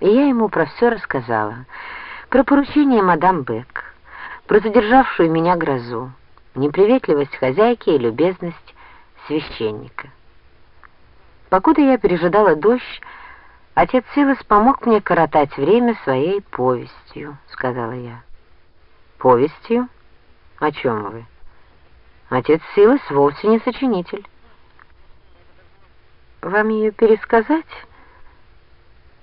И я ему про все рассказала. Про поручение мадам Бек, про задержавшую меня грозу, неприветливость хозяйки и любезность священника. Покуда я пережидала дождь, отец Силас помог мне коротать время своей повестью, сказала я. Повестью? О чем вы? Отец Силас вовсе не сочинитель. Вам ее пересказать?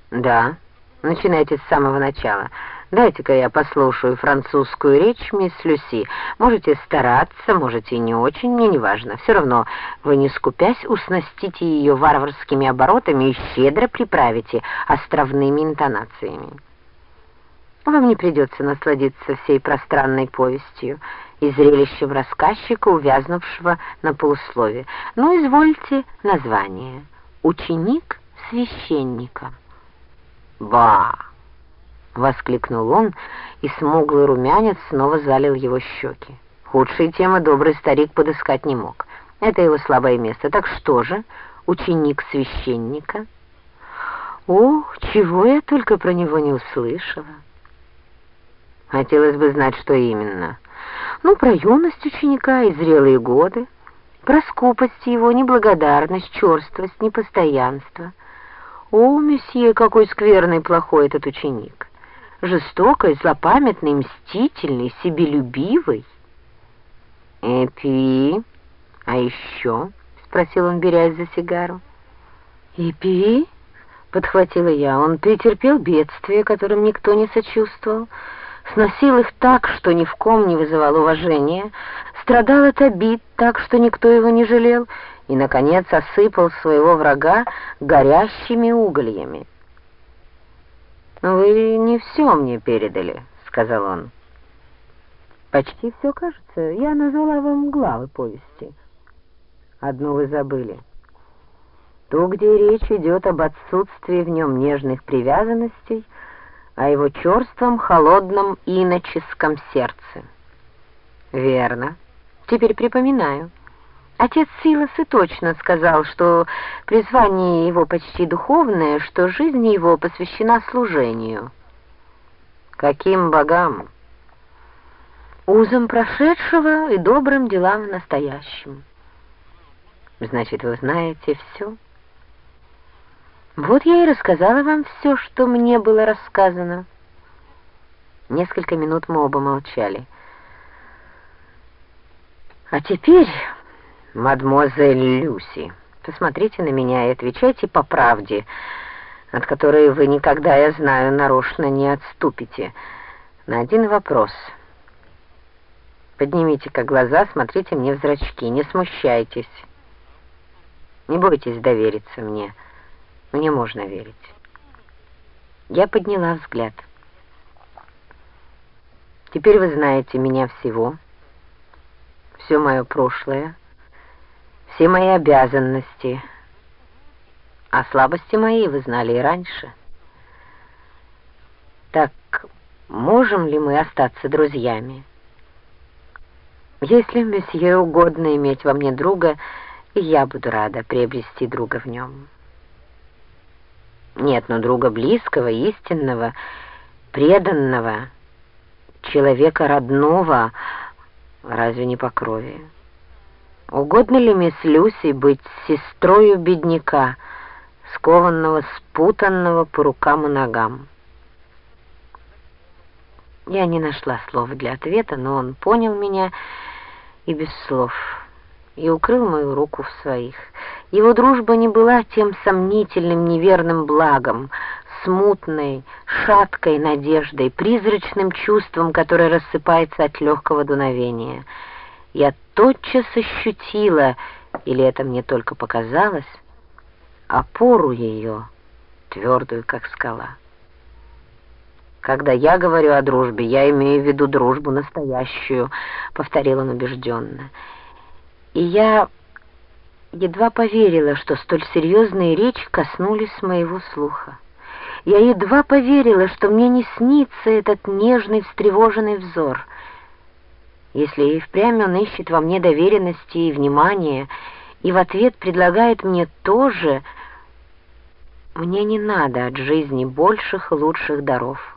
Да. Начинайте с самого начала. Дайте-ка я послушаю французскую речь, мисс Люси. Можете стараться, можете не очень, мне не важно. Все равно вы, не скупясь, уснастите ее варварскими оборотами и щедро приправите островными интонациями. Вам не придется насладиться всей пространной повестью и зрелищем рассказчика, увязнувшего на полуслове. Ну, извольте название. «Ученик священника». «Ба!» — воскликнул он, и смуглый румянец снова залил его щеки. Худшие темы добрый старик подыскать не мог. Это его слабое место. Так что же, ученик священника? О, чего я только про него не услышала. Хотелось бы знать, что именно. Ну, про юность ученика и зрелые годы, про скупость его, неблагодарность, черствость, непостоянство — «О, месье, какой скверный плохой этот ученик! Жестокий, злопамятный, мстительный, себелюбивый!» «Эпи, а еще?» — спросил он, берясь за сигару. «Эпи?» — подхватила я. «Он претерпел бедствия, которым никто не сочувствовал, сносил их так, что ни в ком не вызывал уважения, страдал от обид так, что никто его не жалел, и, наконец, осыпал своего врага горящими угольями. «Вы не все мне передали», — сказал он. «Почти все, кажется. Я назвала вам главы повести. Одну вы забыли. Ту, где речь идет об отсутствии в нем нежных привязанностей, о его черством, холодном, иноческом сердце». «Верно. Теперь припоминаю». Отец Силас и точно сказал, что призвание его почти духовное, что жизнь его посвящена служению. Каким богам? Узам прошедшего и добрым делам в настоящем. Значит, вы знаете все? Вот я и рассказала вам все, что мне было рассказано. Несколько минут мы оба молчали. А теперь... «Мадемуазель Люси, посмотрите на меня и отвечайте по правде, от которой вы никогда, я знаю, нарочно не отступите. На один вопрос. Поднимите-ка глаза, смотрите мне в зрачки, не смущайтесь. Не бойтесь довериться мне. Мне можно верить». Я подняла взгляд. «Теперь вы знаете меня всего, все мое прошлое» все мои обязанности. А слабости мои вы знали и раньше. Так можем ли мы остаться друзьями? Если месье угодно иметь во мне друга, я буду рада приобрести друга в нем. Нет, но друга близкого, истинного, преданного, человека родного, разве не по крови? Угодно ли мисс Люси быть сестрою бедняка, скованного, спутанного по рукам и ногам? Я не нашла слов для ответа, но он понял меня и без слов, и укрыл мою руку в своих. Его дружба не была тем сомнительным неверным благом, смутной, шаткой надеждой, призрачным чувством, которое рассыпается от легкого дуновения — я тотчас ощутила, или это мне только показалось, опору ее, твердую, как скала. «Когда я говорю о дружбе, я имею в виду дружбу настоящую», — повторил он убежденно. И я едва поверила, что столь серьезные речи коснулись моего слуха. Я едва поверила, что мне не снится этот нежный, встревоженный взор — если и впрямь он ищет во мне доверенности и внимания, и в ответ предлагает мне тоже, Мне не надо от жизни больших и лучших даров.